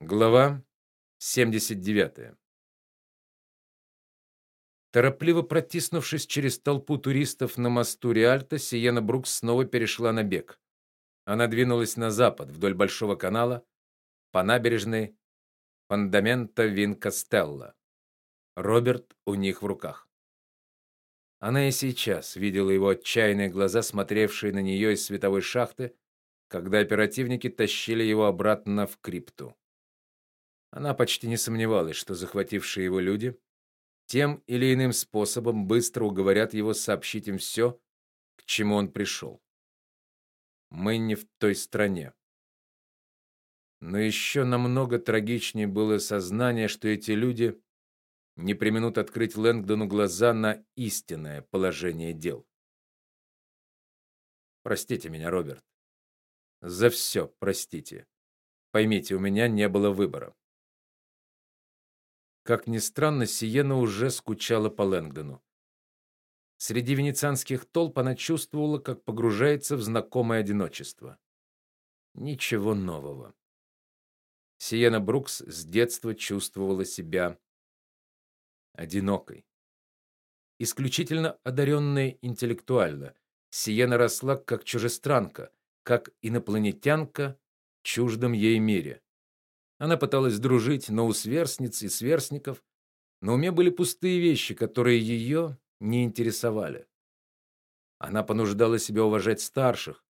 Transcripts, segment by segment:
Глава 79. Торопливо протиснувшись через толпу туристов на мосту Риальто, Сиена Брукс снова перешла на бег. Она двинулась на запад вдоль большого канала по набережной Фондамента Винкастелла. Роберт у них в руках. Она и сейчас видела его отчаянные глаза, смотревшие на нее из световой шахты, когда оперативники тащили его обратно в крипту. Она почти не сомневалась, что захватившие его люди тем или иным способом быстро уговорят его сообщить им все, к чему он пришел. Мы не в той стране. Но еще намного трагичнее было сознание, что эти люди не преминут открыть Лэнгдону глаза на истинное положение дел. Простите меня, Роберт. За все простите. Поймите, у меня не было выбора. Как ни странно, Сиена уже скучала по Лэнгдону. Среди венецианских толп она чувствовала, как погружается в знакомое одиночество. Ничего нового. Сиена Брукс с детства чувствовала себя одинокой. Исключительно одаренная интеллектуально, Сиена росла как чужестранка, как инопланетянка в чуждом ей мире. Она пыталась дружить, но у сверстниц и сверстников на уме были пустые вещи, которые ее не интересовали. Она понуждала себя уважать старших,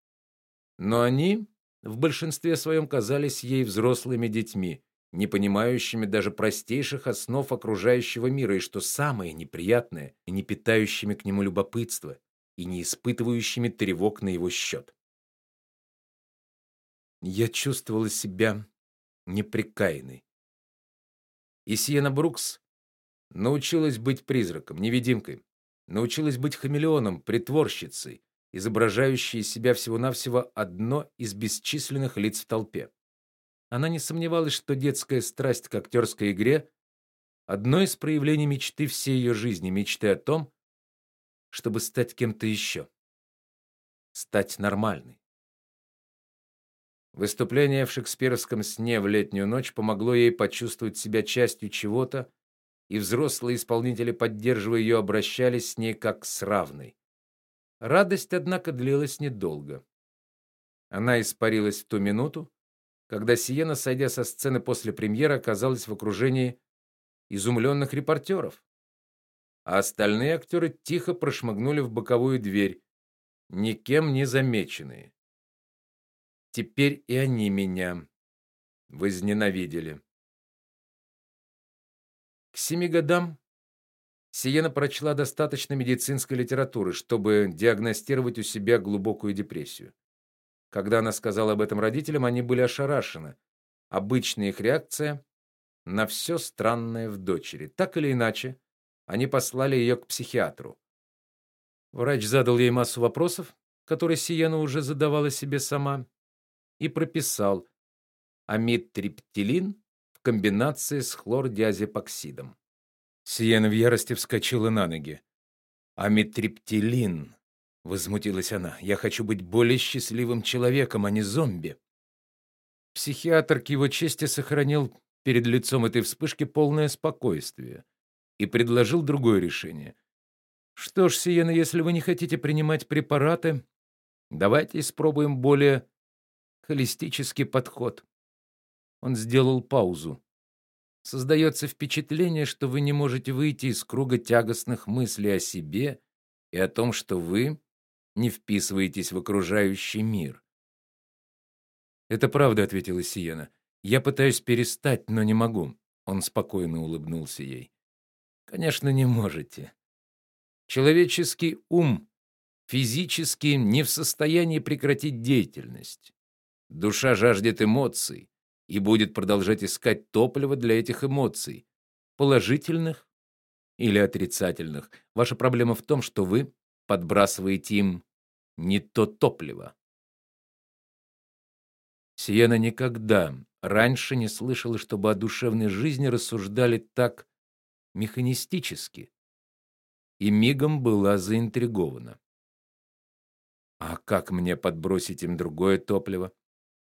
но они в большинстве своем казались ей взрослыми детьми, не понимающими даже простейших основ окружающего мира и что самое неприятное, не питающими к нему любопытства и не испытывающими тревог на его счет. Я чувствовала себя непрекаянной. И Сиена Брукс научилась быть призраком, невидимкой, научилась быть хамелеоном, притворщицей, изображающей из себя всего-навсего одно из бесчисленных лиц в толпе. Она не сомневалась, что детская страсть к актерской игре одно из проявлений мечты всей ее жизни, мечты о том, чтобы стать кем-то еще, стать нормальной. Выступление в шекспировском сне в летнюю ночь помогло ей почувствовать себя частью чего-то, и взрослые исполнители, поддерживая ее, обращались с ней как с равной. Радость, однако, длилась недолго. Она испарилась в ту минуту, когда Сиена, сойдя со сцены после премьеры, оказалась в окружении изумленных репортеров, а остальные актеры тихо прошмыгнули в боковую дверь, никем не замеченные. Теперь и они меня возненавидели. К семи годам Сиена прочла достаточно медицинской литературы, чтобы диагностировать у себя глубокую депрессию. Когда она сказала об этом родителям, они были ошарашены. Обычная их реакция на все странное в дочери. Так или иначе, они послали ее к психиатру. Врач задал ей массу вопросов, которые Сиена уже задавала себе сама, и прописал амитриптилин в комбинации с хлордиазепоксидом. Сиена в ярости вскочила на ноги. Амитриптилин, возмутилась она. Я хочу быть более счастливым человеком, а не зомби. Психиатр к его чести сохранил перед лицом этой вспышки полное спокойствие и предложил другое решение. Что ж, Сиена, если вы не хотите принимать препараты, давайте испробуем более холистический подход. Он сделал паузу. Создается впечатление, что вы не можете выйти из круга тягостных мыслей о себе и о том, что вы не вписываетесь в окружающий мир. Это правда, ответила Сиена. Я пытаюсь перестать, но не могу. Он спокойно улыбнулся ей. Конечно, не можете. Человеческий ум физически не в состоянии прекратить деятельность. Душа жаждет эмоций и будет продолжать искать топливо для этих эмоций, положительных или отрицательных. Ваша проблема в том, что вы подбрасываете им не то топливо. Сиена никогда раньше не слышала, чтобы о душевной жизни рассуждали так механистически, и мигом была заинтригована. А как мне подбросить им другое топливо?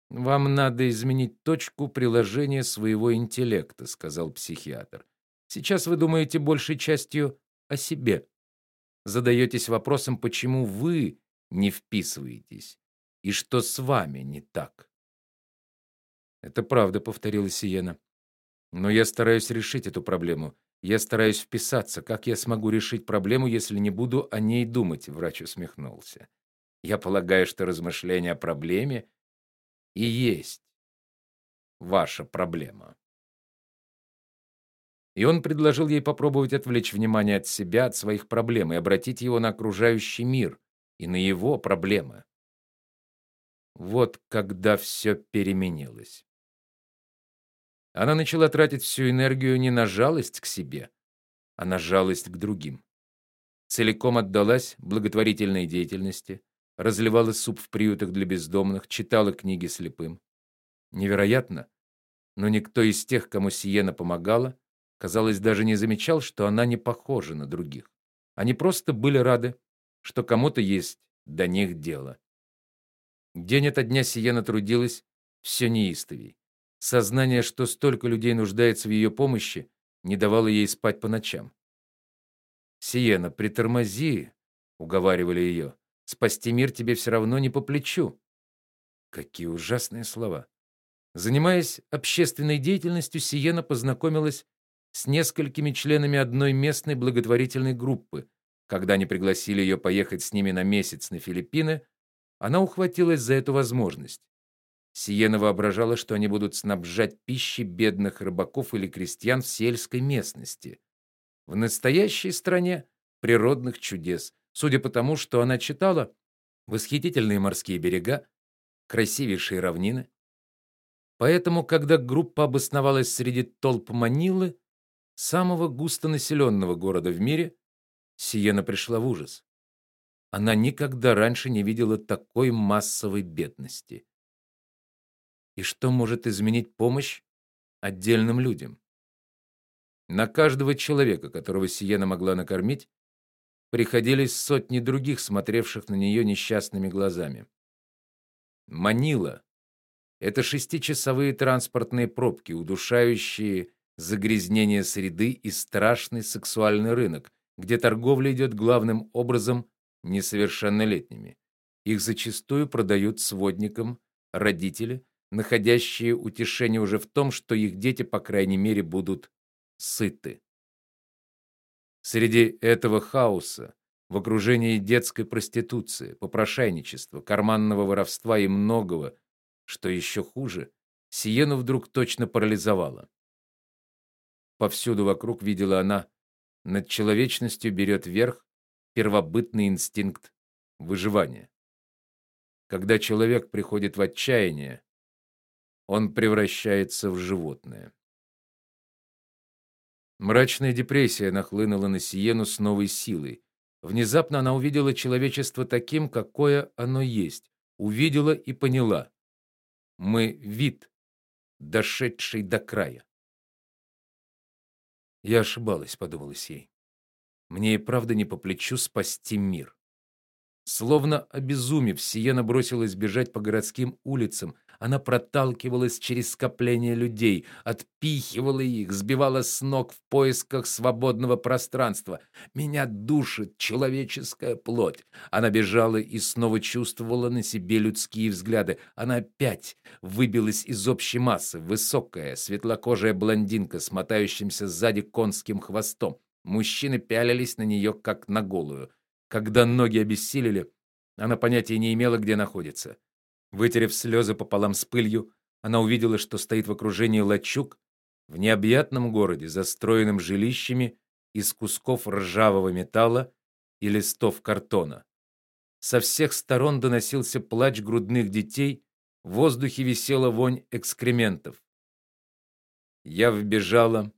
Вам надо изменить точку приложения своего интеллекта, сказал психиатр. Сейчас вы думаете большей частью о себе. Задаетесь вопросом, почему вы не вписываетесь и что с вами не так. Это правда, повторила Сиена. Но я стараюсь решить эту проблему. Я стараюсь вписаться. Как я смогу решить проблему, если не буду о ней думать? Врач усмехнулся. Я полагаю, что размышление о проблеме и есть ваша проблема. И он предложил ей попробовать отвлечь внимание от себя, от своих проблем и обратить его на окружающий мир и на его проблемы. Вот когда все переменилось. Она начала тратить всю энергию не на жалость к себе, а на жалость к другим. Целиком отдалась благотворительной деятельности, разливала суп в приютах для бездомных, читала книги слепым. Невероятно, но никто из тех, кому Сиена помогала, казалось, даже не замечал, что она не похожа на других. Они просто были рады, что кому-то есть до них дело. День ото дня Сиена трудилась все неистовей. Сознание, что столько людей нуждается в ее помощи, не давало ей спать по ночам. Сиена, притормози, уговаривали ее. Спасти мир тебе все равно не по плечу. Какие ужасные слова. Занимаясь общественной деятельностью, Сиена познакомилась с несколькими членами одной местной благотворительной группы. Когда они пригласили ее поехать с ними на месяц на Филиппины, она ухватилась за эту возможность. Сиена воображала, что они будут снабжать пищей бедных рыбаков или крестьян в сельской местности. В настоящей стране природных чудес, судя по тому, что она читала, восхитительные морские берега, красивейшие равнины. Поэтому, когда группа обосновалась среди толп Манилы, самого густонаселенного города в мире, Сиена пришла в ужас. Она никогда раньше не видела такой массовой бедности. И что может изменить помощь отдельным людям? На каждого человека, которого Сиена могла накормить, приходились сотни других, смотревших на нее несчастными глазами. Манила это шестичасовые транспортные пробки, удушающие загрязнение среды и страшный сексуальный рынок, где торговля идет главным образом несовершеннолетними. Их зачастую продают сводникам родители, находящие утешение уже в том, что их дети, по крайней мере, будут сыты. Среди этого хаоса, в окружении детской проституции, попрошайничества, карманного воровства и многого, что еще хуже, Сиену вдруг точно парализовало. Повсюду вокруг видела она, над человечностью берет верх первобытный инстинкт выживания. Когда человек приходит в отчаяние, он превращается в животное. Мрачная депрессия нахлынула на Сиену с новой силой. Внезапно она увидела человечество таким, какое оно есть, увидела и поняла. Мы вид, дошедший до края. Я ошибалась, подумалось ей. Мне и правда не по плечу спасти мир. Словно обезумев, Сиена бросилась бежать по городским улицам, она проталкивалась через скопление людей, отпихивала их, сбивала с ног в поисках свободного пространства. Меня душит человеческая плоть. Она бежала и снова чувствовала на себе людские взгляды. Она опять выбилась из общей массы, высокая, светлокожая блондинка с мотающимся сзади конским хвостом. Мужчины пялились на нее как на голую. Когда ноги обессилели, она понятия не имела, где находится. Вытерев слезы пополам с пылью, она увидела, что стоит в окружении лачуг в необъятном городе, застроенном жилищами из кусков ржавого металла и листов картона. Со всех сторон доносился плач грудных детей, в воздухе висела вонь экскрементов. Я вбежала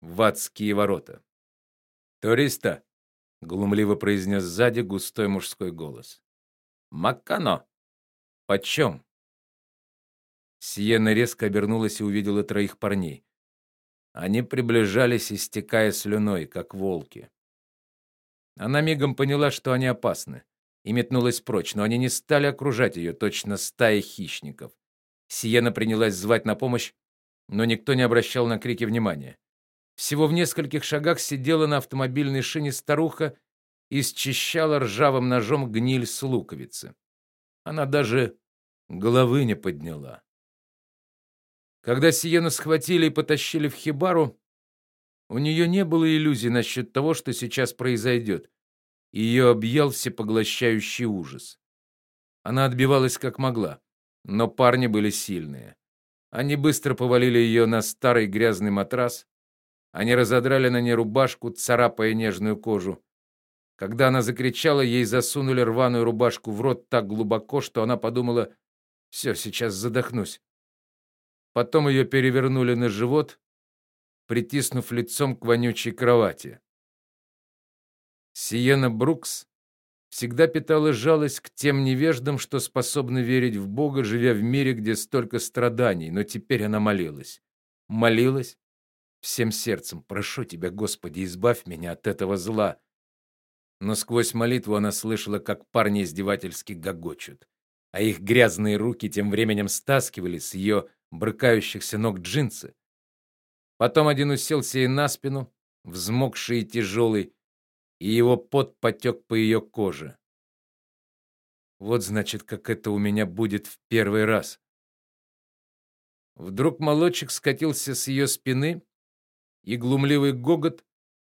в адские ворота. "Туриста", глумливо произнес сзади густой мужской голос. "Маккано", Почем?» Сиена резко обернулась и увидела троих парней. Они приближались, истекая слюной, как волки. Она мигом поняла, что они опасны, и метнулась прочь, но они не стали окружать ее, точно стая хищников. Сиена принялась звать на помощь, но никто не обращал на крики внимания. Всего в нескольких шагах сидела на автомобильной шине старуха и счищала ржавым ножом гниль с луковицы. Она даже головы не подняла. Когда Сиену схватили и потащили в хибару, у нее не было иллюзий насчет того, что сейчас произойдет. Ее объял всепоглощающий ужас. Она отбивалась как могла, но парни были сильные. Они быстро повалили ее на старый грязный матрас. Они разодрали на ней рубашку, царапая нежную кожу. Когда она закричала, ей засунули рваную рубашку в рот так глубоко, что она подумала: «Все, сейчас задохнусь". Потом ее перевернули на живот, притиснув лицом к вонючей кровати. Сиена Брукс всегда питала жалость к тем невеждам, что способны верить в Бога, живя в мире, где столько страданий, но теперь она молилась. Молилась всем сердцем: "Прошу тебя, Господи, избавь меня от этого зла". Но сквозь молитву она слышала, как парни издевательски гогочут, а их грязные руки тем временем стаскивали с ее брыкающихся ног джинсы. Потом один уселся ей на спину, взмокший и тяжелый, и его пот потек по ее коже. Вот значит, как это у меня будет в первый раз. Вдруг молочек скатился с ее спины, и глумливый гогот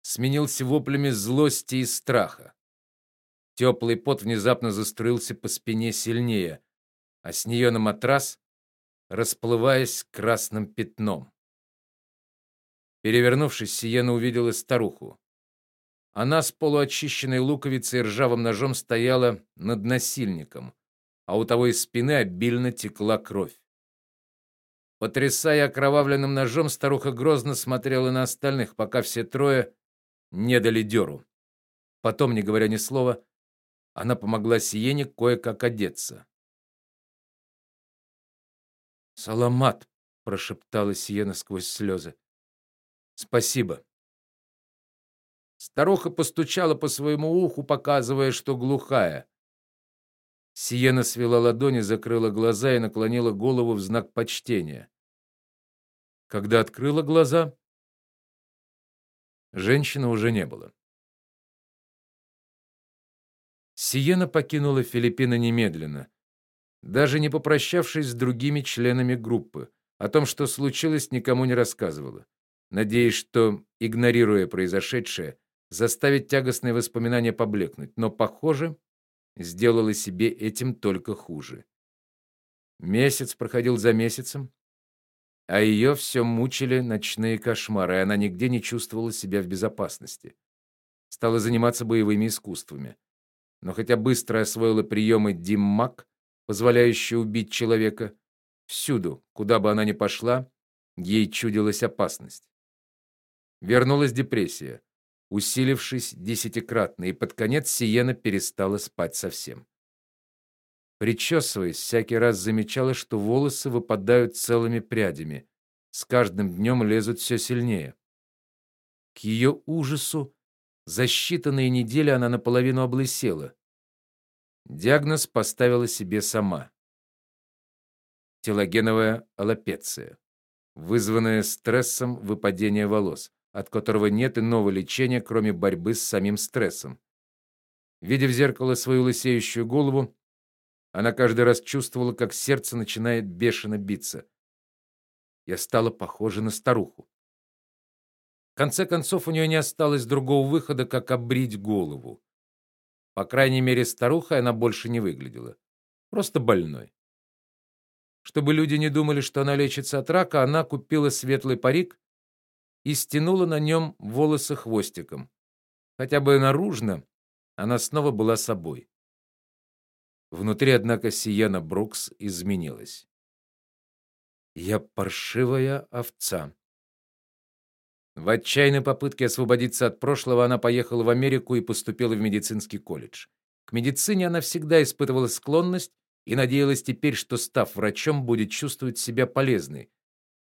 сменился воплями злости и страха. Теплый пот внезапно заструился по спине сильнее, а с нее на матрас, расплываясь красным пятном. Перевернувшись, Сиена увидела старуху. Она с полуочищенной луковицей и ржавым ножом стояла над насильником, а у того из спины обильно текла кровь. Потрясая окровавленным ножом, старуха грозно смотрела на остальных, пока все трое не дали дёру. Потом, не говоря ни слова, она помогла Сиене кое-как одеться. "Саламат", прошептала Сиена сквозь слезы. "Спасибо". Старуха постучала по своему уху, показывая, что глухая. Сиена свела ладони, закрыла глаза и наклонила голову в знак почтения. Когда открыла глаза, женщины уже не было. Сиена покинула Филиппины немедленно, даже не попрощавшись с другими членами группы. О том, что случилось, никому не рассказывала, надеясь, что, игнорируя произошедшее, заставить тягостные воспоминания поблекнуть, но, похоже, сделала себе этим только хуже. Месяц проходил за месяцем, а ее все мучили ночные кошмары, и она нигде не чувствовала себя в безопасности. Стала заниматься боевыми искусствами. Но хотя быстро освоила приемы Диммак, позволяющие убить человека, всюду, куда бы она ни пошла, ей чудилась опасность. Вернулась депрессия усилившись десятикратно, и под конец Сиена перестала спать совсем. Причесываясь, всякий раз замечала, что волосы выпадают целыми прядями, с каждым днем лезут все сильнее. К ее ужасу за считанные недели она наполовину облысела. Диагноз поставила себе сама. Телогеновая аллопеция, вызванная стрессом выпадения волос от которого нет иного лечения, кроме борьбы с самим стрессом. Видя в зеркало свою лысеющую голову, она каждый раз чувствовала, как сердце начинает бешено биться. Я стала похожа на старуху. В конце концов, у нее не осталось другого выхода, как обрить голову. По крайней мере, старухой она больше не выглядела, просто больной. Чтобы люди не думали, что она лечится от рака, она купила светлый парик и стянула на нем волосы хвостиком. Хотя бы наружно она снова была собой. Внутри, однако, Сиена Брукс изменилась. Я паршивая овца. В отчаянной попытке освободиться от прошлого она поехала в Америку и поступила в медицинский колледж. К медицине она всегда испытывала склонность и надеялась теперь, что став врачом, будет чувствовать себя полезной,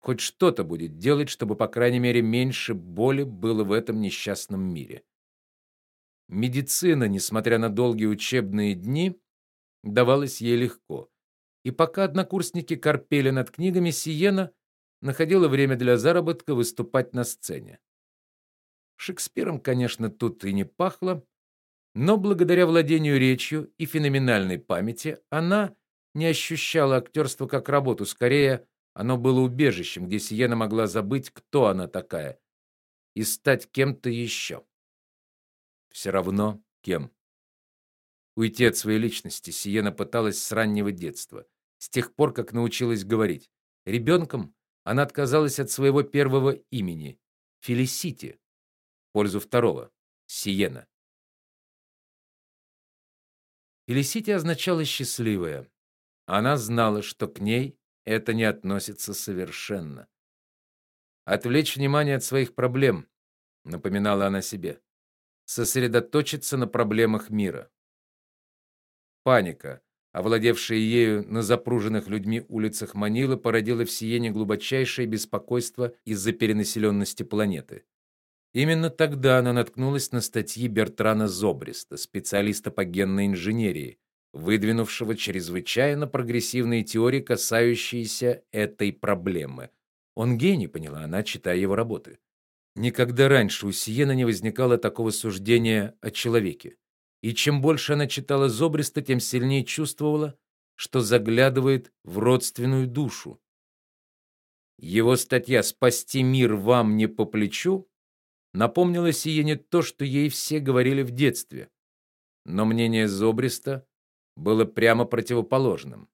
хоть что-то будет делать, чтобы по крайней мере меньше боли было в этом несчастном мире. Медицина, несмотря на долгие учебные дни, давалась ей легко. И пока однокурсники корпели над книгами, Сиена находила время для заработка выступать на сцене. Шекспиром, конечно, тут и не пахло, но благодаря владению речью и феноменальной памяти она не ощущала актерство как работу, скорее оно было убежищем, где Сиена могла забыть, кто она такая, и стать кем-то еще. Все равно кем. Уйти от своей личности Сиена пыталась с раннего детства, с тех пор, как научилась говорить. Ребенком она отказалась от своего первого имени Фелисити в пользу второго Сиена. Фелисити означало счастливая. Она знала, что к ней это не относится совершенно. Отвлечь внимание от своих проблем, напоминала она себе. Сосредоточиться на проблемах мира. Паника, овладевшая ею на запруженных людьми улицах Манилы, породила в Сиене глубочайшее беспокойство из-за перенаселенности планеты. Именно тогда она наткнулась на статьи Бертрана Зобриста, специалиста по генной инженерии, выдвинувшего чрезвычайно прогрессивные теории, касающиеся этой проблемы. Он гений, поняла она, читая его работы. Никогда раньше у Сиена не возникало такого суждения о человеке. И чем больше она читала Зобриста, тем сильнее чувствовала, что заглядывает в родственную душу. Его статья Спасти мир вам не по плечу напомнила Сиене то, что ей все говорили в детстве. Но мнение Зобриста было прямо противоположным.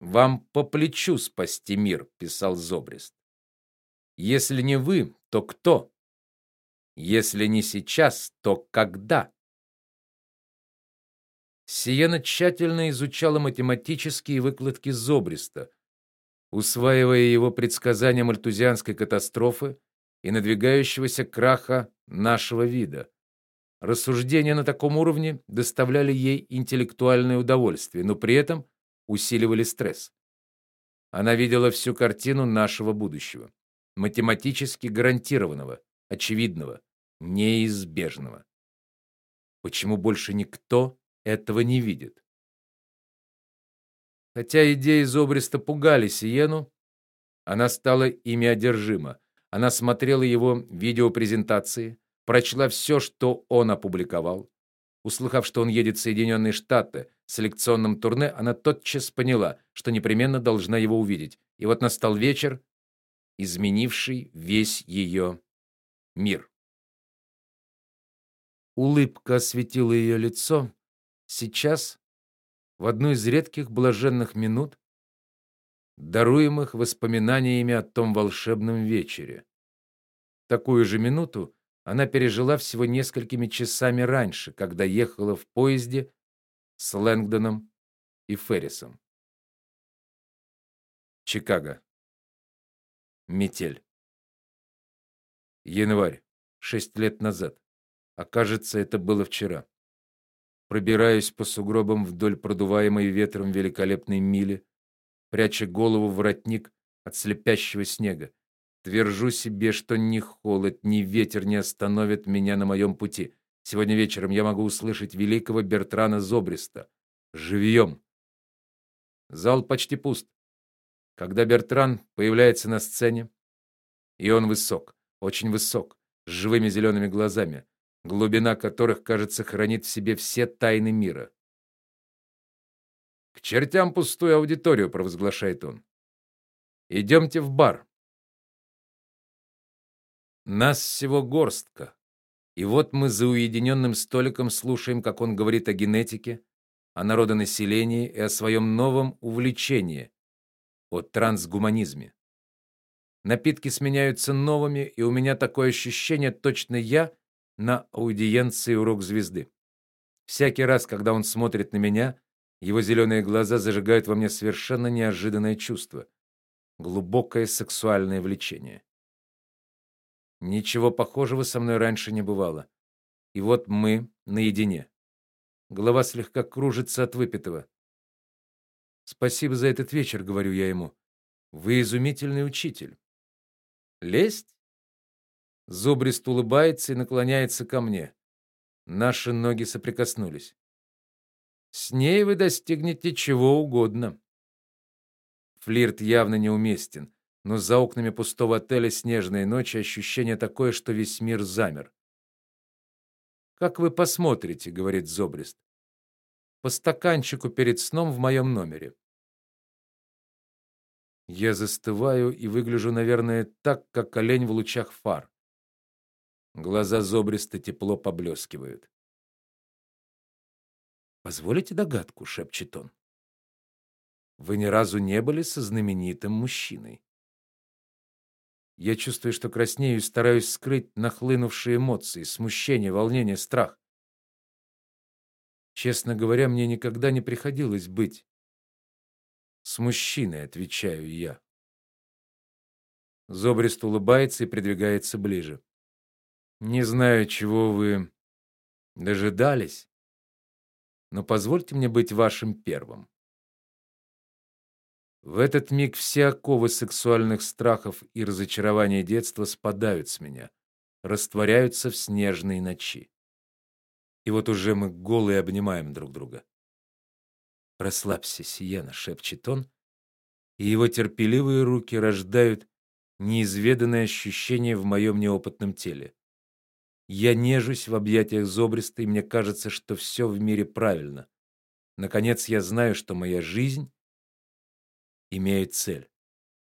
Вам по плечу спасти мир, писал Зобрист. Если не вы, то кто? Если не сейчас, то когда? Сиена тщательно изучала математические выкладки Зобриста, усваивая его предсказания мальтузианской катастрофы и надвигающегося краха нашего вида. Рассуждения на таком уровне доставляли ей интеллектуальное удовольствие, но при этом усиливали стресс. Она видела всю картину нашего будущего, математически гарантированного, очевидного, неизбежного. Почему больше никто этого не видит? Хотя идеи Зобриста пугали Сиену, она стала ими одержима. Она смотрела его видеопрезентации, прочла все, что он опубликовал. Услыхав, что он едет в Соединенные Штаты с лекционным турне, она тотчас поняла, что непременно должна его увидеть. И вот настал вечер, изменивший весь ее мир. Улыбка осветила ее лицо. Сейчас, в одну из редких блаженных минут, даруемых воспоминаниями о том волшебном вечере. Такую же минуту она пережила всего несколькими часами раньше, когда ехала в поезде с Лэнгдоном и Феррисом. Чикаго. Метель. Январь. Шесть лет назад. А кажется, это было вчера. Пробираюсь по сугробам вдоль продуваемой ветром великолепной мили, пряча голову в воротник от слепящего снега. Твержу себе, что ни холод, ни ветер не остановят меня на моем пути. Сегодня вечером я могу услышать великого Бертрана Зобриста. Живьем. Зал почти пуст. Когда Бертран появляется на сцене, и он высок, очень высок, с живыми зелеными глазами, глубина которых, кажется, хранит в себе все тайны мира. К чертям пустую аудиторию, провозглашает он. Идемте в бар. Нас всего горстка. И вот мы за уединенным столиком слушаем, как он говорит о генетике, о народонаселении и о своем новом увлечении о трансгуманизме. Напитки сменяются новыми, и у меня такое ощущение, точно я на аудиенции у рок-звезды. Всякий раз, когда он смотрит на меня, его зеленые глаза зажигают во мне совершенно неожиданное чувство глубокое сексуальное влечение. Ничего похожего со мной раньше не бывало. И вот мы наедине. Голова слегка кружится от выпитого. Спасибо за этот вечер, говорю я ему. Вы изумительный учитель. Лесть? Зубрист улыбается и наклоняется ко мне. Наши ноги соприкоснулись. С ней вы достигнете чего угодно. Флирт явно неуместен, но за окнами пустого отеля снежные ночи ощущение такое, что весь мир замер. Как вы посмотрите, говорит Зобрист. По стаканчику перед сном в моем номере. Я застываю и выгляжу, наверное, так, как олень в лучах фар. Глаза Зобриста тепло поблескивают. Позволите догадку, шепчет он. Вы ни разу не были со знаменитым мужчиной. Я чувствую, что краснею и стараюсь скрыть нахлынувшие эмоции: смущение, волнение, страх. Честно говоря, мне никогда не приходилось быть с мужчиной, отвечаю я. Зобрист улыбается и придвигается ближе. Не знаю, чего вы дожидались, но позвольте мне быть вашим первым. В этот миг все оковы сексуальных страхов и разочарования детства спадают с меня, растворяются в снежной ночи. И вот уже мы голые обнимаем друг друга. "Расслабься, Сиена", шепчет он, и его терпеливые руки рождают неизведанное ощущение в моем неопытном теле. Я нежусь в объятиях Зобриста, и мне кажется, что все в мире правильно. Наконец я знаю, что моя жизнь имеет цель.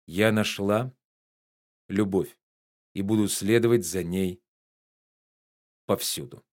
Я нашла любовь и буду следовать за ней повсюду.